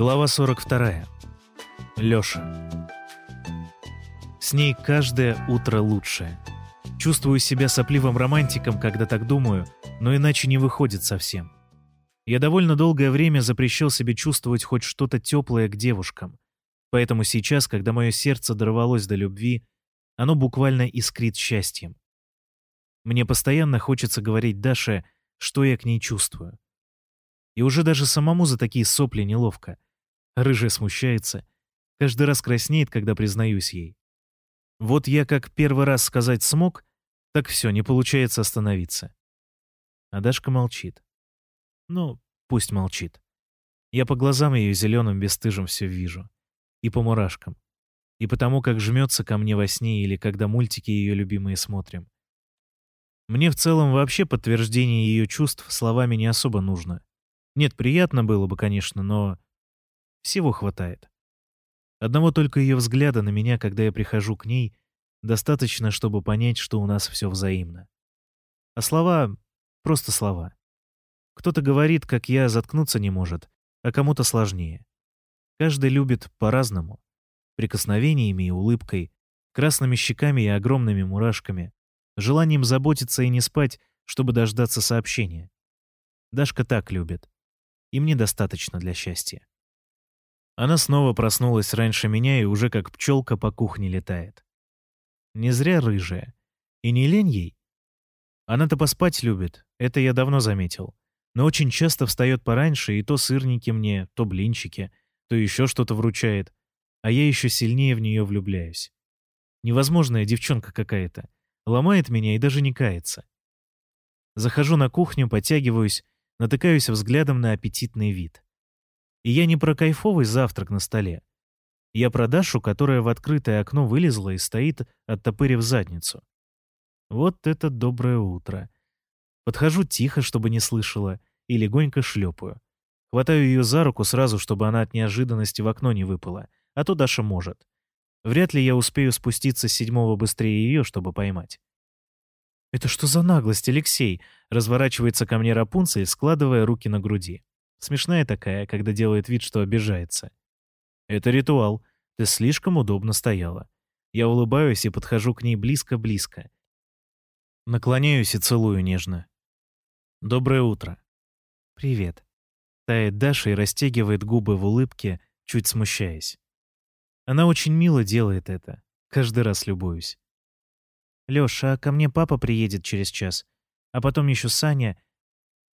Глава 42. Лёша. С ней каждое утро лучшее. Чувствую себя сопливым романтиком, когда так думаю, но иначе не выходит совсем. Я довольно долгое время запрещал себе чувствовать хоть что-то теплое к девушкам. Поэтому сейчас, когда мое сердце дорвалось до любви, оно буквально искрит счастьем. Мне постоянно хочется говорить Даше, что я к ней чувствую. И уже даже самому за такие сопли неловко. Рыжая смущается. Каждый раз краснеет, когда признаюсь ей. Вот я как первый раз сказать смог, так все, не получается остановиться. А Дашка молчит. Ну, пусть молчит. Я по глазам ее зеленым бесстыжим все вижу. И по мурашкам. И потому, как жмется ко мне во сне или когда мультики ее любимые смотрим. Мне в целом вообще подтверждение ее чувств словами не особо нужно. Нет, приятно было бы, конечно, но всего хватает. Одного только ее взгляда на меня, когда я прихожу к ней, достаточно, чтобы понять, что у нас все взаимно. А слова — просто слова. Кто-то говорит, как я, заткнуться не может, а кому-то сложнее. Каждый любит по-разному. Прикосновениями и улыбкой, красными щеками и огромными мурашками, желанием заботиться и не спать, чтобы дождаться сообщения. Дашка так любит и мне достаточно для счастья. Она снова проснулась раньше меня и уже как пчелка по кухне летает. Не зря рыжая. И не лень ей. Она-то поспать любит, это я давно заметил. Но очень часто встает пораньше, и то сырники мне, то блинчики, то еще что-то вручает. А я еще сильнее в нее влюбляюсь. Невозможная девчонка какая-то. Ломает меня и даже не кается. Захожу на кухню, подтягиваюсь, натыкаюсь взглядом на аппетитный вид. И я не про кайфовый завтрак на столе. Я про Дашу, которая в открытое окно вылезла и стоит, оттопырив задницу. Вот это доброе утро. Подхожу тихо, чтобы не слышала, и легонько шлепаю. Хватаю ее за руку сразу, чтобы она от неожиданности в окно не выпала, а то Даша может. Вряд ли я успею спуститься с седьмого быстрее ее, чтобы поймать. «Это что за наглость, Алексей?» — разворачивается ко мне Рапунцель, складывая руки на груди. Смешная такая, когда делает вид, что обижается. «Это ритуал. Ты слишком удобно стояла». Я улыбаюсь и подхожу к ней близко-близко. Наклоняюсь и целую нежно. «Доброе утро». «Привет». Тает Даша и растягивает губы в улыбке, чуть смущаясь. Она очень мило делает это. Каждый раз любуюсь. Лёша, а ко мне папа приедет через час. А потом еще Саня.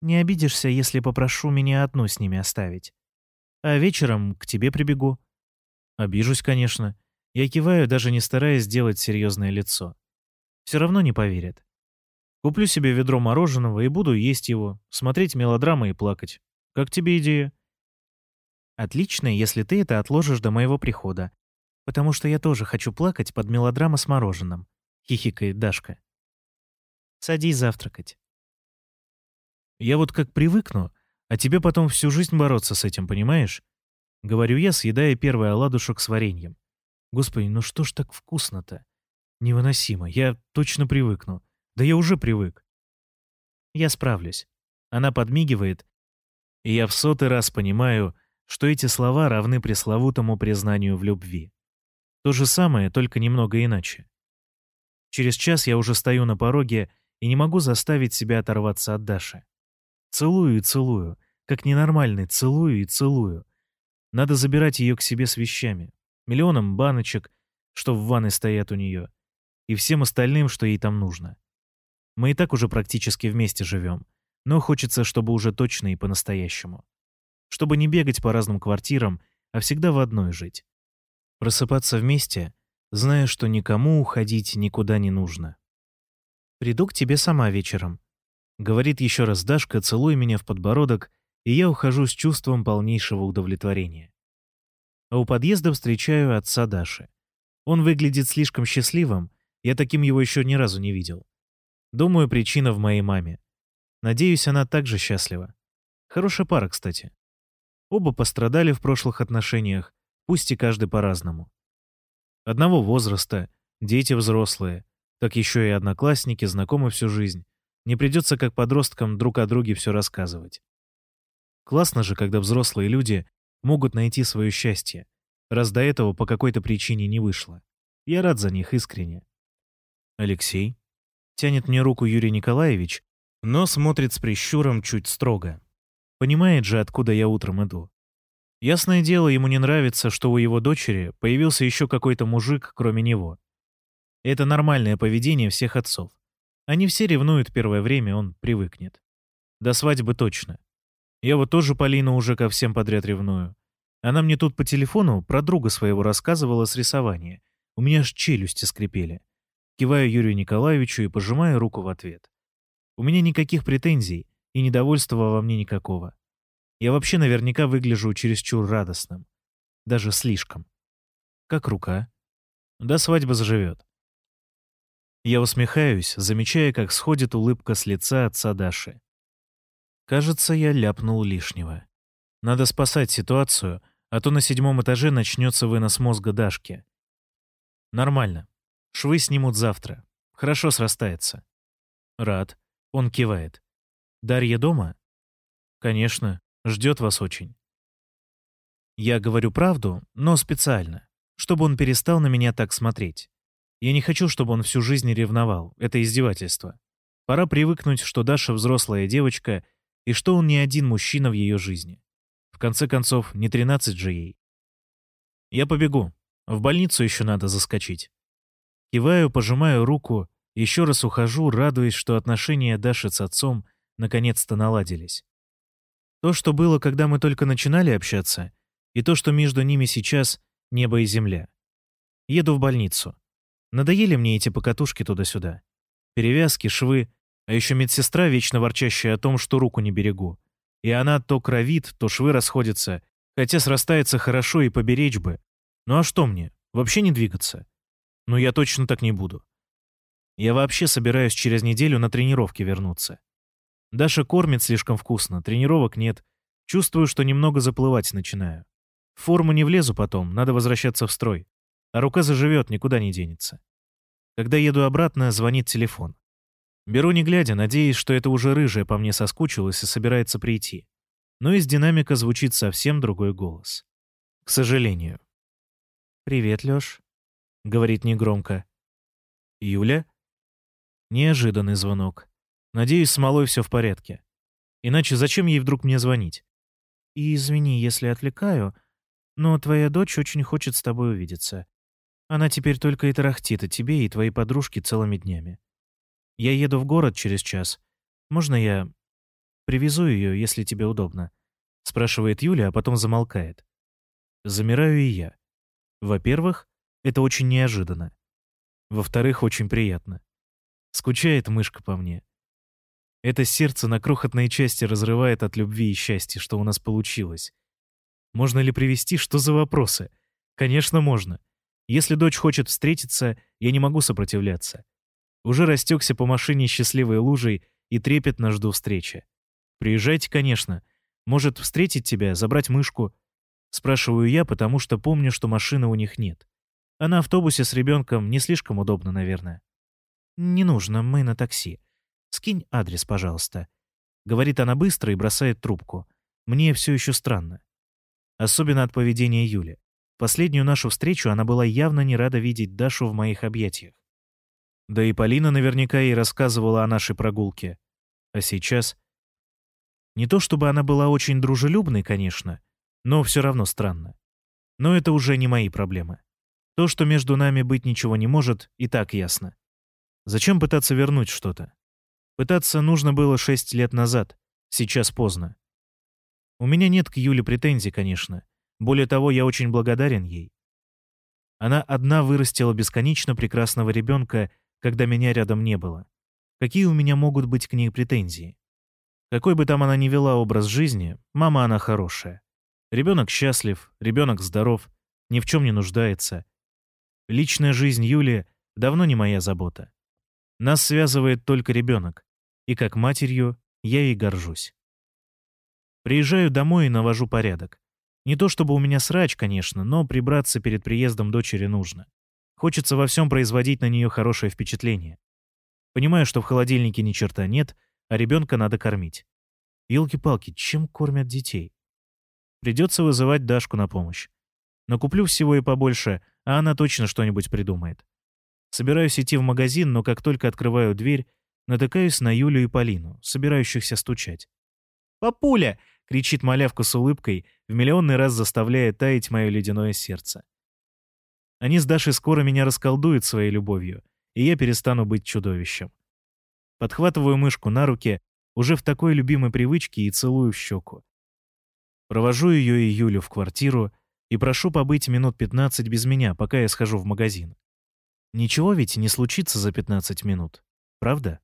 Не обидишься, если попрошу меня одну с ними оставить? А вечером к тебе прибегу. Обижусь, конечно. Я киваю, даже не стараясь сделать серьезное лицо. Все равно не поверят. Куплю себе ведро мороженого и буду есть его, смотреть мелодрамы и плакать. Как тебе идея? Отлично, если ты это отложишь до моего прихода. Потому что я тоже хочу плакать под мелодраму с мороженым. — хихикает Дашка. «Садись завтракать». «Я вот как привыкну, а тебе потом всю жизнь бороться с этим, понимаешь?» Говорю я, съедая первый оладушек с вареньем. «Господи, ну что ж так вкусно-то? Невыносимо. Я точно привыкну. Да я уже привык». «Я справлюсь». Она подмигивает, и я в сотый раз понимаю, что эти слова равны пресловутому признанию в любви. То же самое, только немного иначе. Через час я уже стою на пороге и не могу заставить себя оторваться от Даши. Целую и целую, как ненормальный, целую и целую. Надо забирать ее к себе с вещами, миллионом баночек, что в ванной стоят у нее, и всем остальным, что ей там нужно. Мы и так уже практически вместе живем, но хочется, чтобы уже точно и по-настоящему. Чтобы не бегать по разным квартирам, а всегда в одной жить. Просыпаться вместе зная, что никому уходить никуда не нужно. «Приду к тебе сама вечером», — говорит еще раз Дашка, целуя меня в подбородок, и я ухожу с чувством полнейшего удовлетворения. А у подъезда встречаю отца Даши. Он выглядит слишком счастливым, я таким его еще ни разу не видел. Думаю, причина в моей маме. Надеюсь, она также счастлива. Хорошая пара, кстати. Оба пострадали в прошлых отношениях, пусть и каждый по-разному. Одного возраста, дети взрослые, так еще и одноклассники, знакомы всю жизнь. Не придется как подросткам друг о друге все рассказывать. Классно же, когда взрослые люди могут найти свое счастье, раз до этого по какой-то причине не вышло. Я рад за них искренне. Алексей. Тянет мне руку Юрий Николаевич, но смотрит с прищуром чуть строго. Понимает же, откуда я утром иду. Ясное дело, ему не нравится, что у его дочери появился еще какой-то мужик, кроме него. Это нормальное поведение всех отцов. Они все ревнуют первое время, он привыкнет. До свадьбы точно. Я вот тоже Полину уже ко всем подряд ревную. Она мне тут по телефону про друга своего рассказывала с рисования. У меня аж челюсти скрипели. Киваю Юрию Николаевичу и пожимаю руку в ответ. У меня никаких претензий и недовольства во мне никакого. Я вообще наверняка выгляжу чересчур радостным. Даже слишком. Как рука. До свадьбы заживет. Я усмехаюсь, замечая, как сходит улыбка с лица отца Даши. Кажется, я ляпнул лишнего. Надо спасать ситуацию, а то на седьмом этаже начнется вынос мозга Дашки. Нормально. Швы снимут завтра. Хорошо срастается. Рад. Он кивает. Дарья дома? Конечно. Ждет вас очень. Я говорю правду, но специально, чтобы он перестал на меня так смотреть. Я не хочу, чтобы он всю жизнь ревновал. Это издевательство. Пора привыкнуть, что Даша взрослая девочка и что он не один мужчина в ее жизни. В конце концов, не 13 же ей. Я побегу. В больницу еще надо заскочить. Киваю, пожимаю руку, еще раз ухожу, радуясь, что отношения Даши с отцом наконец-то наладились. То, что было, когда мы только начинали общаться, и то, что между ними сейчас — небо и земля. Еду в больницу. Надоели мне эти покатушки туда-сюда. Перевязки, швы, а еще медсестра, вечно ворчащая о том, что руку не берегу. И она то кровит, то швы расходятся, хотя срастается хорошо и поберечь бы. Ну а что мне, вообще не двигаться? Ну я точно так не буду. Я вообще собираюсь через неделю на тренировки вернуться. Даша кормит слишком вкусно, тренировок нет. Чувствую, что немного заплывать начинаю. В форму не влезу потом, надо возвращаться в строй. А рука заживет, никуда не денется. Когда еду обратно, звонит телефон. Беру не глядя, надеясь, что это уже рыжая по мне соскучилась и собирается прийти. Но из динамика звучит совсем другой голос. К сожалению. «Привет, Лёш», — говорит негромко. «Юля?» Неожиданный звонок. Надеюсь, с малой все в порядке. Иначе зачем ей вдруг мне звонить? И извини, если отвлекаю, но твоя дочь очень хочет с тобой увидеться. Она теперь только и тарахтит о тебе и твоей подружке целыми днями. Я еду в город через час. Можно я привезу ее, если тебе удобно?» Спрашивает Юля, а потом замолкает. Замираю и я. Во-первых, это очень неожиданно. Во-вторых, очень приятно. Скучает мышка по мне. Это сердце на крохотные части разрывает от любви и счастья, что у нас получилось. Можно ли привести, что за вопросы? Конечно, можно. Если дочь хочет встретиться, я не могу сопротивляться. Уже растекся по машине счастливой лужей и трепетно жду встречи. Приезжайте, конечно. Может, встретить тебя, забрать мышку? Спрашиваю я, потому что помню, что машины у них нет. А на автобусе с ребенком не слишком удобно, наверное. Не нужно, мы на такси. Скинь адрес, пожалуйста». Говорит она быстро и бросает трубку. Мне все еще странно. Особенно от поведения Юли. Последнюю нашу встречу она была явно не рада видеть Дашу в моих объятиях. Да и Полина наверняка ей рассказывала о нашей прогулке. А сейчас... Не то чтобы она была очень дружелюбной, конечно, но все равно странно. Но это уже не мои проблемы. То, что между нами быть ничего не может, и так ясно. Зачем пытаться вернуть что-то? Пытаться нужно было шесть лет назад. Сейчас поздно. У меня нет к Юле претензий, конечно. Более того, я очень благодарен ей. Она одна вырастила бесконечно прекрасного ребенка, когда меня рядом не было. Какие у меня могут быть к ней претензии? Какой бы там она ни вела образ жизни, мама она хорошая. Ребенок счастлив, ребенок здоров, ни в чем не нуждается. Личная жизнь Юли давно не моя забота. Нас связывает только ребенок и как матерью я ей горжусь. Приезжаю домой и навожу порядок. Не то чтобы у меня срач, конечно, но прибраться перед приездом дочери нужно. Хочется во всем производить на нее хорошее впечатление. Понимаю, что в холодильнике ни черта нет, а ребенка надо кормить. Елки-палки, чем кормят детей? Придется вызывать Дашку на помощь. Но куплю всего и побольше, а она точно что-нибудь придумает. Собираюсь идти в магазин, но как только открываю дверь, натыкаюсь на Юлю и Полину, собирающихся стучать. «Папуля!» — кричит малявка с улыбкой, в миллионный раз заставляя таять мое ледяное сердце. Они с Дашей скоро меня расколдуют своей любовью, и я перестану быть чудовищем. Подхватываю мышку на руки, уже в такой любимой привычке и целую в щеку. Провожу ее и Юлю в квартиру и прошу побыть минут 15 без меня, пока я схожу в магазин. Ничего ведь не случится за 15 минут, правда?